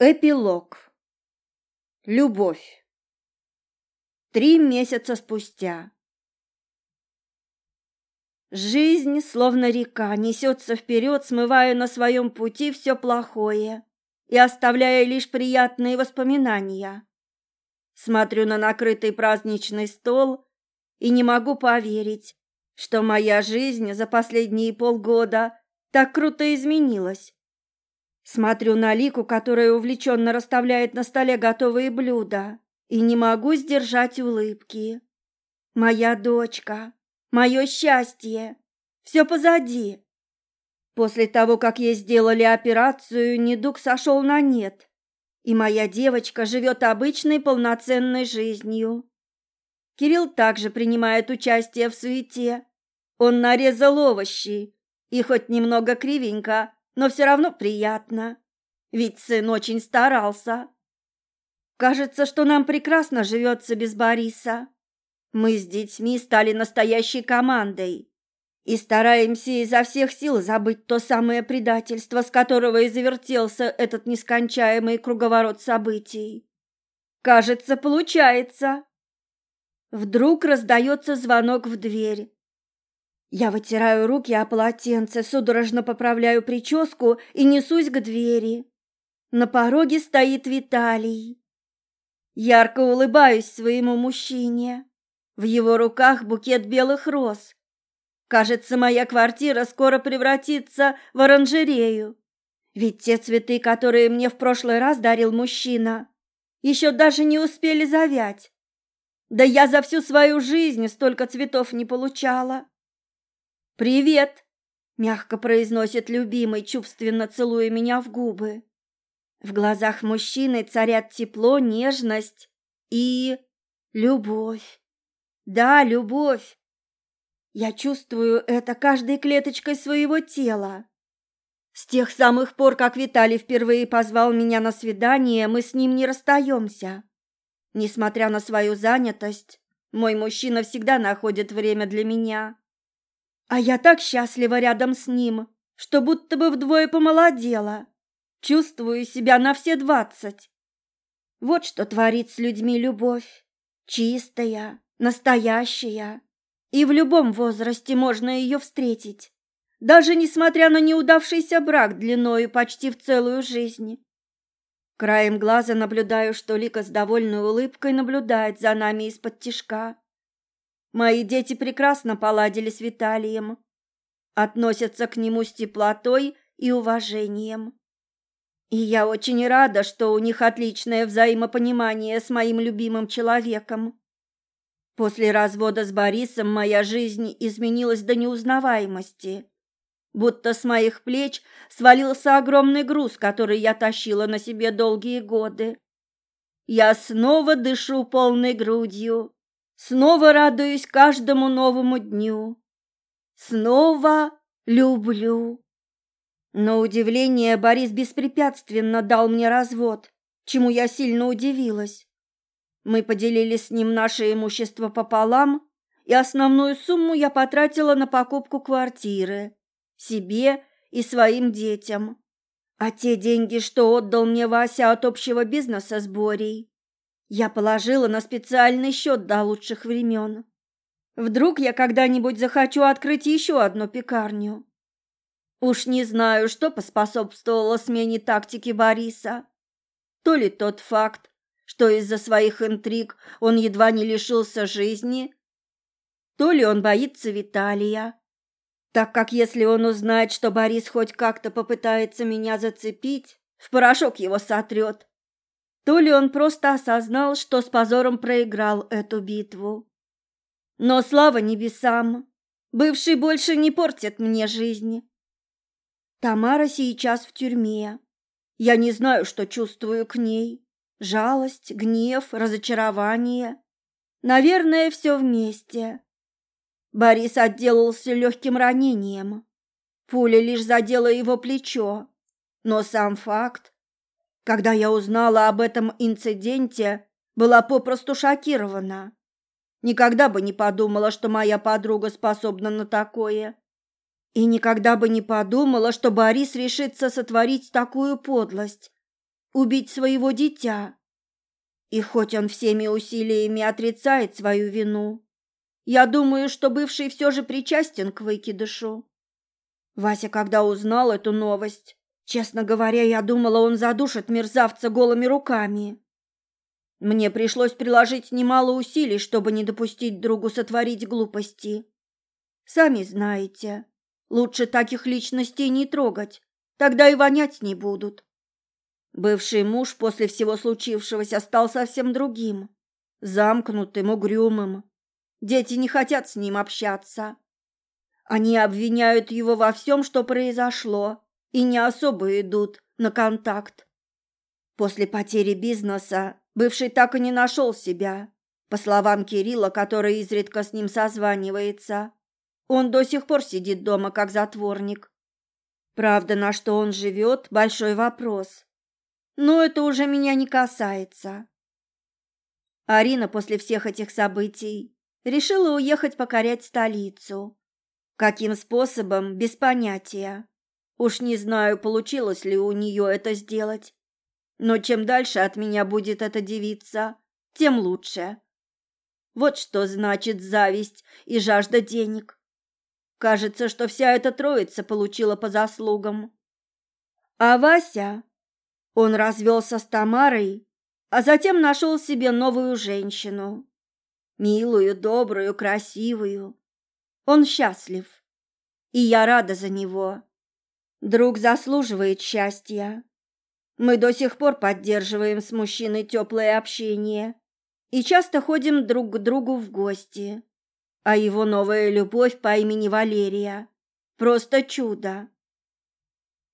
Эпилог. Любовь. Три месяца спустя. Жизнь, словно река, несется вперед, смывая на своем пути все плохое и оставляя лишь приятные воспоминания. Смотрю на накрытый праздничный стол и не могу поверить, что моя жизнь за последние полгода так круто изменилась. Смотрю на Лику, которая увлеченно расставляет на столе готовые блюда, и не могу сдержать улыбки. Моя дочка, мое счастье, все позади. После того, как ей сделали операцию, недуг сошел на нет, и моя девочка живет обычной полноценной жизнью. Кирилл также принимает участие в суете. Он нарезал овощи, и хоть немного кривенько, но все равно приятно, ведь сын очень старался. Кажется, что нам прекрасно живется без Бориса. Мы с детьми стали настоящей командой и стараемся изо всех сил забыть то самое предательство, с которого и завертелся этот нескончаемый круговорот событий. Кажется, получается. Вдруг раздается звонок в дверь. Я вытираю руки о полотенце, судорожно поправляю прическу и несусь к двери. На пороге стоит Виталий. Ярко улыбаюсь своему мужчине. В его руках букет белых роз. Кажется, моя квартира скоро превратится в оранжерею. Ведь те цветы, которые мне в прошлый раз дарил мужчина, еще даже не успели завять. Да я за всю свою жизнь столько цветов не получала. «Привет!» – мягко произносит любимый, чувственно целуя меня в губы. В глазах мужчины царят тепло, нежность и... любовь. Да, любовь. Я чувствую это каждой клеточкой своего тела. С тех самых пор, как Виталий впервые позвал меня на свидание, мы с ним не расстаемся. Несмотря на свою занятость, мой мужчина всегда находит время для меня. А я так счастлива рядом с ним, что будто бы вдвое помолодела. Чувствую себя на все двадцать. Вот что творит с людьми любовь. Чистая, настоящая. И в любом возрасте можно ее встретить. Даже несмотря на неудавшийся брак длиною почти в целую жизнь. Краем глаза наблюдаю, что Лика с довольной улыбкой наблюдает за нами из-под тишка. Мои дети прекрасно поладили с Виталием, относятся к нему с теплотой и уважением. И я очень рада, что у них отличное взаимопонимание с моим любимым человеком. После развода с Борисом моя жизнь изменилась до неузнаваемости. Будто с моих плеч свалился огромный груз, который я тащила на себе долгие годы. Я снова дышу полной грудью, Снова радуюсь каждому новому дню. Снова люблю. На удивление Борис беспрепятственно дал мне развод, чему я сильно удивилась. Мы поделили с ним наше имущество пополам, и основную сумму я потратила на покупку квартиры, себе и своим детям. А те деньги, что отдал мне Вася от общего бизнеса с Борей, я положила на специальный счет до лучших времен. Вдруг я когда-нибудь захочу открыть еще одну пекарню. Уж не знаю, что поспособствовало смене тактики Бориса. То ли тот факт, что из-за своих интриг он едва не лишился жизни, то ли он боится Виталия, так как если он узнает, что Борис хоть как-то попытается меня зацепить, в порошок его сотрет то ли он просто осознал, что с позором проиграл эту битву. Но слава небесам, бывший больше не портит мне жизнь. Тамара сейчас в тюрьме. Я не знаю, что чувствую к ней. Жалость, гнев, разочарование. Наверное, все вместе. Борис отделался легким ранением. Пуля лишь задела его плечо. Но сам факт, когда я узнала об этом инциденте, была попросту шокирована. Никогда бы не подумала, что моя подруга способна на такое. И никогда бы не подумала, что Борис решится сотворить такую подлость. убить своего дитя. И хоть он всеми усилиями отрицает свою вину, я думаю, что бывший все же причастен к выкидышу. Вася, когда узнал эту новость, честно говоря, я думала, он задушит мерзавца голыми руками. Мне пришлось приложить немало усилий, чтобы не допустить другу сотворить глупости. Сами знаете, лучше таких личностей не трогать, тогда и вонять не будут. Бывший муж после всего случившегося стал совсем другим, замкнутым, угрюмым. Дети не хотят с ним общаться. Они обвиняют его во всем, что произошло, и не особо идут на контакт. После потери бизнеса бывший так и не нашел себя. По словам Кирилла, который изредка с ним созванивается, он до сих пор сидит дома как затворник. Правда, на что он живет – большой вопрос. Но это уже меня не касается. Арина после всех этих событий решила уехать покорять столицу. Каким способом, без понятия. Уж не знаю, получилось ли у нее это сделать. Но чем дальше от меня будет эта девица, тем лучше. Вот что значит зависть и жажда денег. Кажется, что вся эта троица получила по заслугам. А Вася он развелся с Тамарой, а затем нашел себе новую женщину. Милую, добрую, красивую. Он счастлив. И я рада за него. Друг заслуживает счастья. Мы до сих пор поддерживаем с мужчиной теплое общение и часто ходим друг к другу в гости. А его новая любовь по имени Валерия – просто чудо.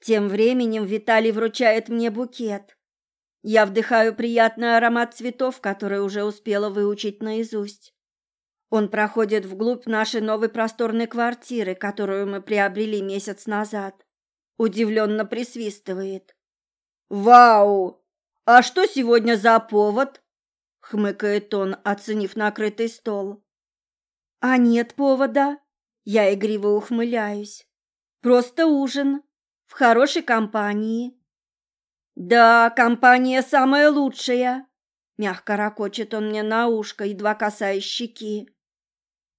Тем временем Виталий вручает мне букет. Я вдыхаю приятный аромат цветов, который уже успела выучить наизусть. Он проходит вглубь нашей новой просторной квартиры, которую мы приобрели месяц назад. Удивленно присвистывает. «Вау! А что сегодня за повод?» — хмыкает он, оценив накрытый стол. «А нет повода!» Я игриво ухмыляюсь. «Просто ужин в хорошей компании. Да, компания самая лучшая, мягко ракочет он мне на ушко, едва касаясь щеки.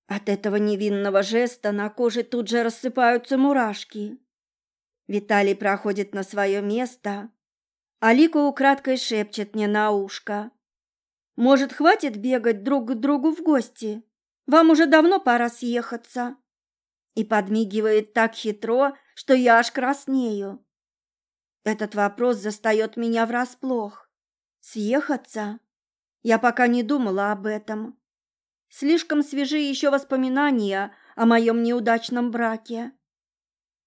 От этого невинного жеста на коже тут же рассыпаются мурашки. Виталий проходит на свое место, а Лика украдкой шепчет мне на ушко. «Может, хватит бегать друг к другу в гости? Вам уже давно пора съехаться» и подмигивает так хитро, что я аж краснею. Этот вопрос застает меня врасплох. Съехаться? Я пока не думала об этом. Слишком свежи еще воспоминания о моем неудачном браке.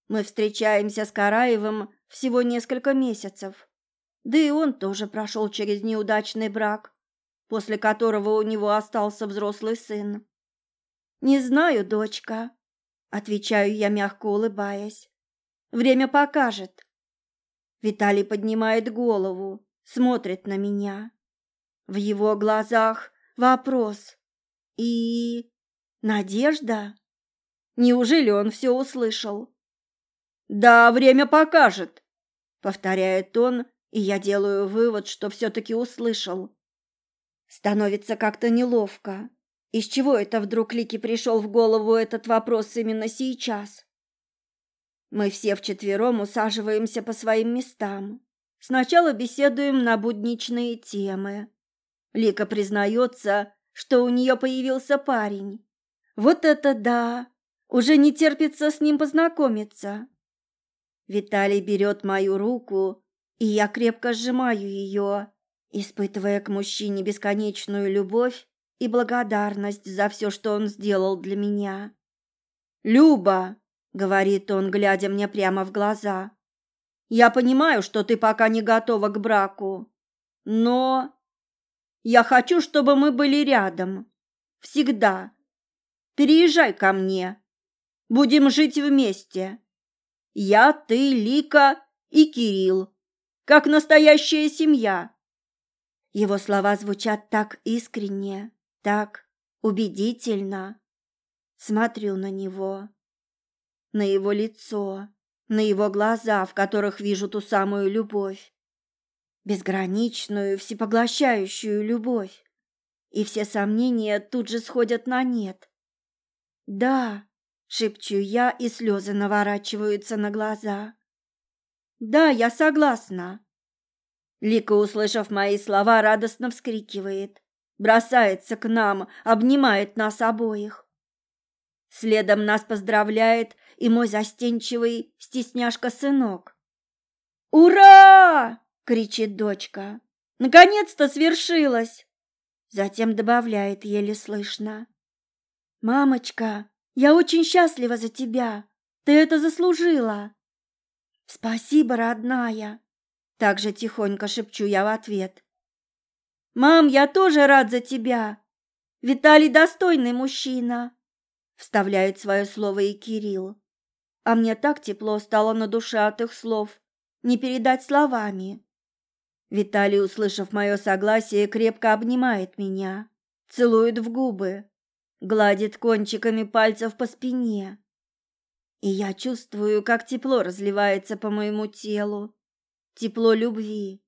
Мы встречаемся с Караевым всего несколько месяцев. Да и он тоже прошел через неудачный брак, после которого у него остался взрослый сын. Не знаю, дочка, Отвечаю я, мягко улыбаясь. Время покажет. Виталий поднимает голову, смотрит на меня. В его глазах вопрос и надежда. Неужели он все услышал? Да, время покажет, повторяет он, и я делаю вывод, что все-таки услышал. Становится как-то неловко. Из чего это вдруг Лике пришел в голову этот вопрос именно сейчас? Мы все вчетвером усаживаемся по своим местам. Сначала беседуем на будничные темы. Лика признается, что у нее появился парень. Вот это да! Уже не терпится с ним познакомиться. Виталий берет мою руку, и я крепко сжимаю ее, испытывая к мужчине бесконечную любовь и благодарность за все, что он сделал для меня. «Люба!» — говорит он, глядя мне прямо в глаза. «Я понимаю, что ты пока не готова к браку, но я хочу, чтобы мы были рядом. Всегда. Переезжай ко мне. Будем жить вместе. Я, ты, Лика и Кирилл. Как настоящая семья». Его слова звучат так искренне, так убедительно. Смотрю на него, на его лицо, на его глаза, в которых вижу ту самую любовь. безграничную, всепоглощающую любовь. И все сомнения тут же сходят на нет. «Да», — шепчу я, и слезы наворачиваются на глаза. «Да, я согласна». Лика, услышав мои слова, радостно вскрикивает, бросается к нам, обнимает нас обоих. Следом нас поздравляет и мой застенчивый стесняшка-сынок. «Ура!» — кричит дочка. «Наконец-то свершилось!» Затем добавляет еле слышно. «Мамочка, я очень счастлива за тебя. Ты это заслужила!» «Спасибо, родная!» Также тихонько шепчу я в ответ. «Мам, я тоже рад за тебя! Виталий достойный мужчина!» Вставляет свое слово и Кирилл. А мне так тепло стало на душе от их слов, не передать словами. Виталий, услышав мое согласие, крепко обнимает меня, целует в губы, гладит кончиками пальцев по спине. И я чувствую, как тепло разливается по моему телу, тепло любви,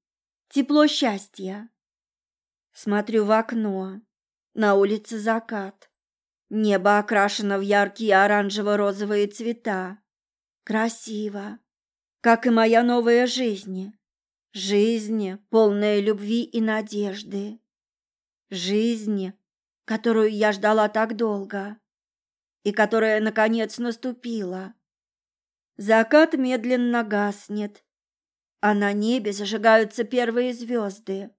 тепло счастья. Смотрю в окно. На улице закат. Небо окрашено в яркие оранжево-розовые цвета. Красиво, как и моя новая жизнь. Жизнь, полная любви и надежды. Жизнь, которую я ждала так долго и которая, наконец, наступила. Закат медленно гаснет, а на небе зажигаются первые звезды.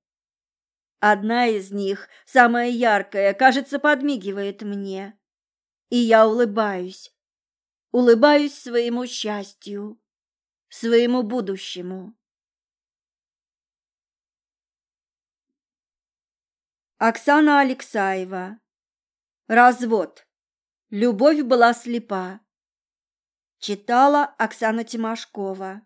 Одна из них, самая яркая, кажется, подмигивает мне. И я улыбаюсь. Улыбаюсь своему счастью, своему будущему. Оксана Алексаева. Развод. Любовь была слепа. Читала Оксана Тимошкова.